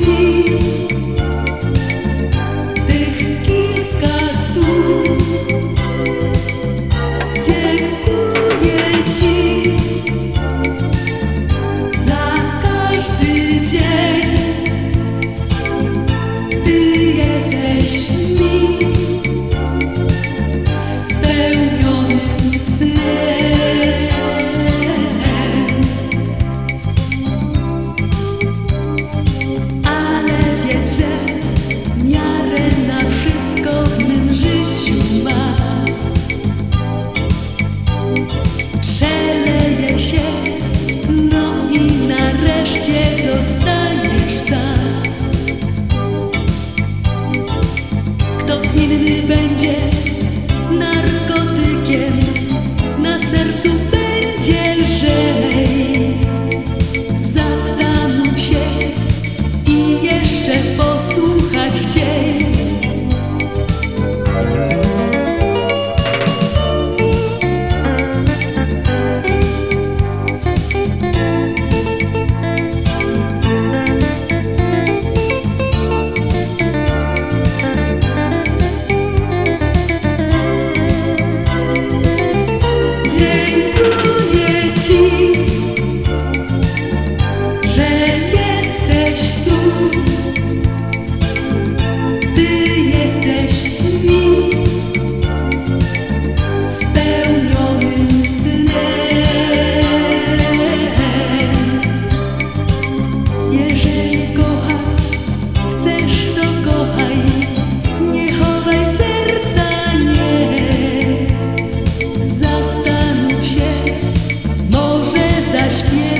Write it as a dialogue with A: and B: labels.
A: mówisz będzie aşk ye